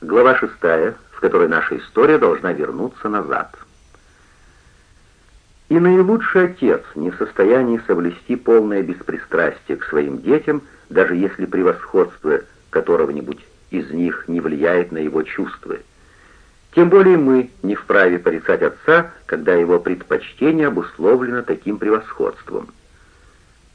Глава шестая, в которой наша история должна вернуться назад. И наилучший отец не в состоянии соблюсти полное беспристрастие к своим детям, даже если превосходство которого-нибудь из них не влияет на его чувства. Тем более мы не вправе порицать отца, когда его предпочтение обусловлено таким превосходством.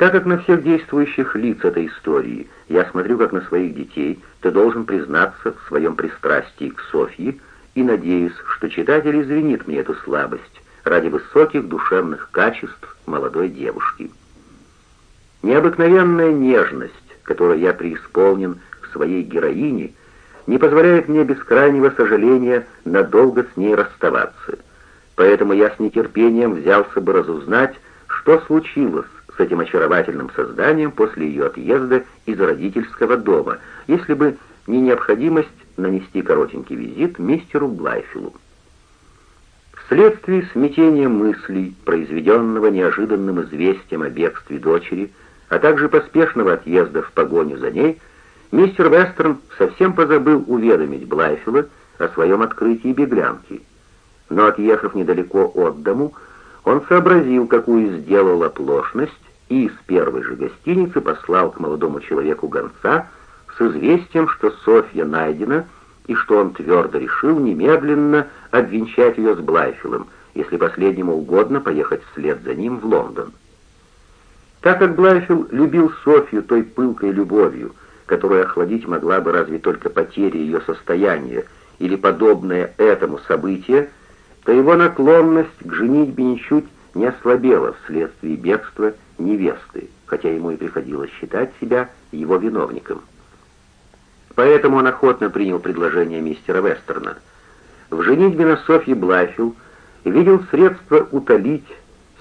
Так как на всех действующих лиц этой истории я смотрю как на своих детей, то должен признаться в своем пристрастии к Софье и надеюсь, что читатель извинит мне эту слабость ради высоких душевных качеств молодой девушки. Необыкновенная нежность, которой я преисполнен к своей героине, не позволяет мне без крайнего сожаления надолго с ней расставаться. Поэтому я с нетерпением взялся бы разузнать, что случилось с этим очаровательным созданием после ее отъезда из родительского дома, если бы не необходимость нанести коротенький визит мистеру Блайфилу. Вследствие смятения мыслей, произведенного неожиданным известием о бегстве дочери, а также поспешного отъезда в погоню за ней, мистер Вестерн совсем позабыл уведомить Блайфила о своем открытии беглянки. Но отъехав недалеко от дому, он сообразил, какую сделал оплошность, и из первой же гостиницы послал к молодому человеку гонца с известием, что Софья найдена, и что он твердо решил немедленно обвенчать ее с Блайфилом, если последнему угодно поехать вслед за ним в Лондон. Так как Блайфилл любил Софью той пылкой любовью, которую охладить могла бы разве только потеря ее состояния или подобное этому событие, то его наклонность к женитьбе ничуть не ослабела вследствие бегства невесты, хотя ему и приходилось считать себя его виновником. Поэтому он охотно принял предложение мистера Вестерна. В женитьбе на Софье Блафил видел средство утолить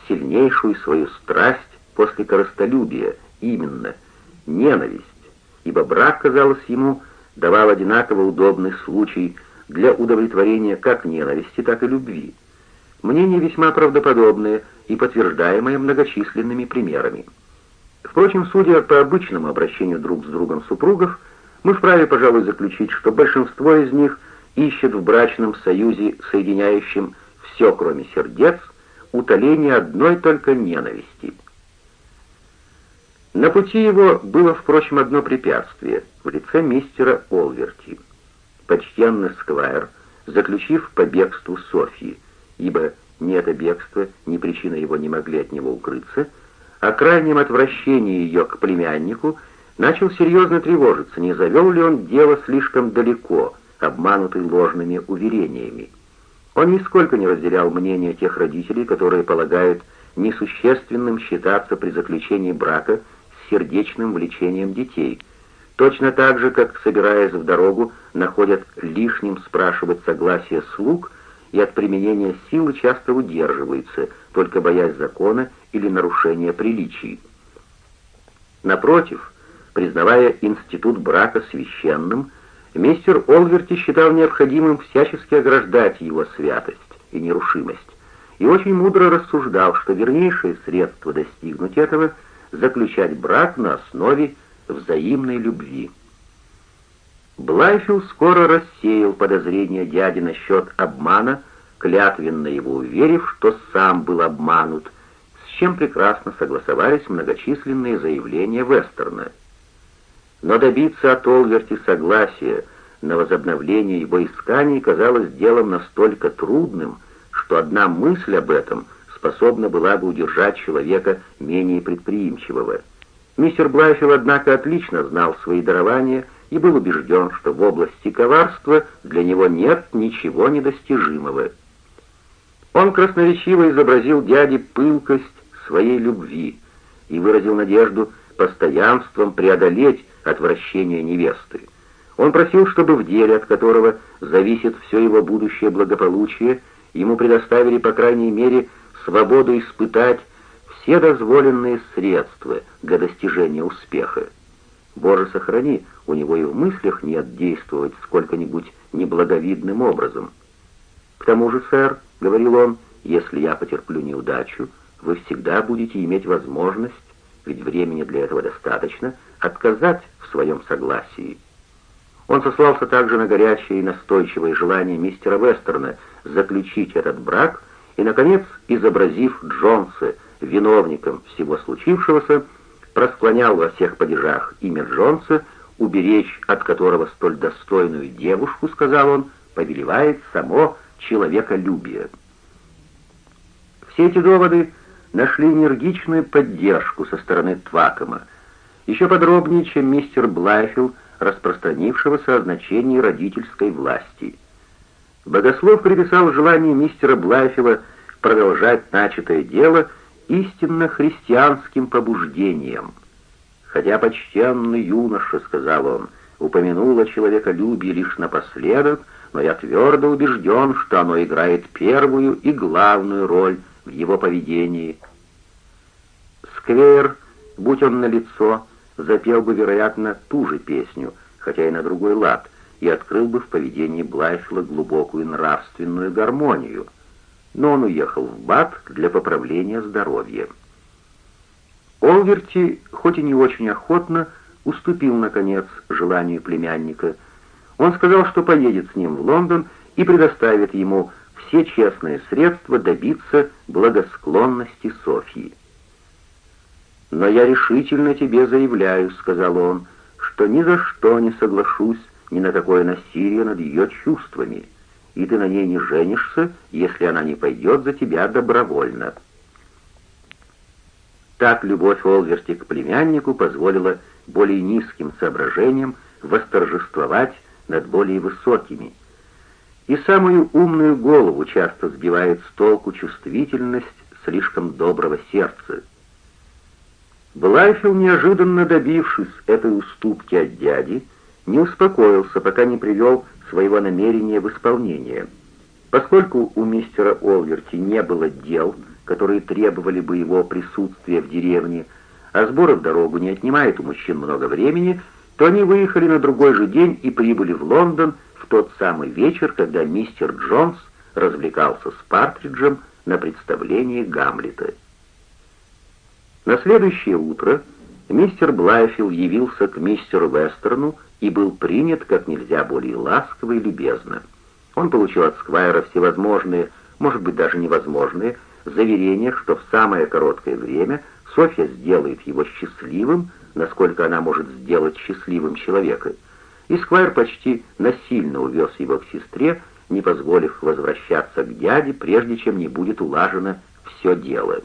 сильнейшую свою страсть после коростолюбия, именно ненависть, ибо брак, казалось ему, давал одинаково удобный случай для удовлетворения как ненависти, так и любви. Мнение весьма правдоподобное и подтверждаемое многочисленными примерами. Впрочем, судя по обычному обращению друг с другом супругов, мы вправе, пожалуй, заключить, что большинство из них ищет в брачном союзе, соединяющем все, кроме сердец, утоление одной только ненависти. На пути его было, впрочем, одно препятствие в лице мистера Олверти. Почтенный сквайр, заключив по бегству Софьи, ибо ни это бегство, ни причина его не могли от него укрыться, о крайнем отвращении ее к племяннику — начал серьезно тревожиться, не завел ли он дело слишком далеко, обманутый ложными уверениями. Он нисколько не разделял мнение тех родителей, которые полагают несущественным считаться при заключении брака с сердечным влечением детей, точно так же, как, собираясь в дорогу, находят лишним спрашивать согласие слуг и от применения силы часто удерживаются, только боясь закона или нарушения приличий. Напротив, Признавая институт брака священным, мистер Олверти считал необходимым всячески ограждать его святость и нерушимость, и очень мудро рассуждал, что вернейшее средство достигнуть этого — заключать брак на основе взаимной любви. Блайфилл скоро рассеял подозрения дяди насчет обмана, клятвенно его уверив, что сам был обманут, с чем прекрасно согласовались многочисленные заявления Вестерна — но добиться от Олверти согласия на возобновление его исканий казалось делом настолько трудным, что одна мысль об этом способна была бы удержать человека менее предприимчивого. Мистер Блайфилл, однако, отлично знал свои дарования и был убежден, что в области коварства для него нет ничего недостижимого. Он красноречиво изобразил дяде пылкость своей любви и выразил надежду постоянством преодолеть отвращения невесты. Он просил, чтобы в деле, от которого зависит все его будущее благополучие, ему предоставили, по крайней мере, свободу испытать все дозволенные средства для достижения успеха. Боже, сохрани, у него и в мыслях нет действовать сколько-нибудь неблаговидным образом. «К тому же, сэр», — говорил он, — «если я потерплю неудачу, вы всегда будете иметь возможность, ведь времени для этого достаточно, отказать в своем согласии. Он сослался также на горячее и настойчивое желание мистера Вестерна заключить этот брак и, наконец, изобразив Джонса виновником всего случившегося, просклонял во всех падежах имя Джонса, уберечь от которого столь достойную девушку, сказал он, повелевает само человеколюбие. Все эти доводы нашли энергичную поддержку со стороны Твакома, еще подробнее, чем мистер Блайфилл, распространившегося о значении родительской власти. Богослов приписал желание мистера Блайфилла продолжать начатое дело истинно христианским побуждением. «Хотя почтенный юноша, — сказал он, — упомянул о человеколюбии лишь напоследок, но я твердо убежден, что оно играет первую и главную роль в его поведении. Сквер, будь он на лицо, запел бы, вероятно, ту же песню, хотя и на другой лад, и открыл бы в поведении Блайфла глубокую нравственную гармонию. Но он уехал в Бат для поправления здоровья. Олверти, хоть и не очень охотно, уступил, наконец, желанию племянника. Он сказал, что поедет с ним в Лондон и предоставит ему все честные средства добиться благосклонности Софьи. «Но я решительно тебе заявляю», — сказал он, — «что ни за что не соглашусь ни на такое насилие над ее чувствами, и ты на ней не женишься, если она не пойдет за тебя добровольно». Так любовь Олверти к племяннику позволила более низким соображениям восторжествовать над более высокими — и самую умную голову часто сбивает с толку чувствительность слишком доброго сердца. Блайфилл, неожиданно добившись этой уступки от дяди, не успокоился, пока не привел своего намерения в исполнение. Поскольку у мистера Олверти не было дел, которые требовали бы его присутствия в деревне, а сборы в дорогу не отнимает у мужчин много времени, то они выехали на другой же день и прибыли в Лондон тот самый вечер, когда мистер Джонс развлекался с Партриджем на представлении Гамлета. На следующее утро мистер Блайфилл явился к мистеру Вестерну и был принят как нельзя более ласково и любезно. Он получил от Сквайра всевозможные, может быть даже невозможные, заверения, что в самое короткое время Софья сделает его счастливым, насколько она может сделать счастливым человека — и Сквайр почти насильно увез его к сестре, не позволив возвращаться к дяде, прежде чем не будет улажено все дело.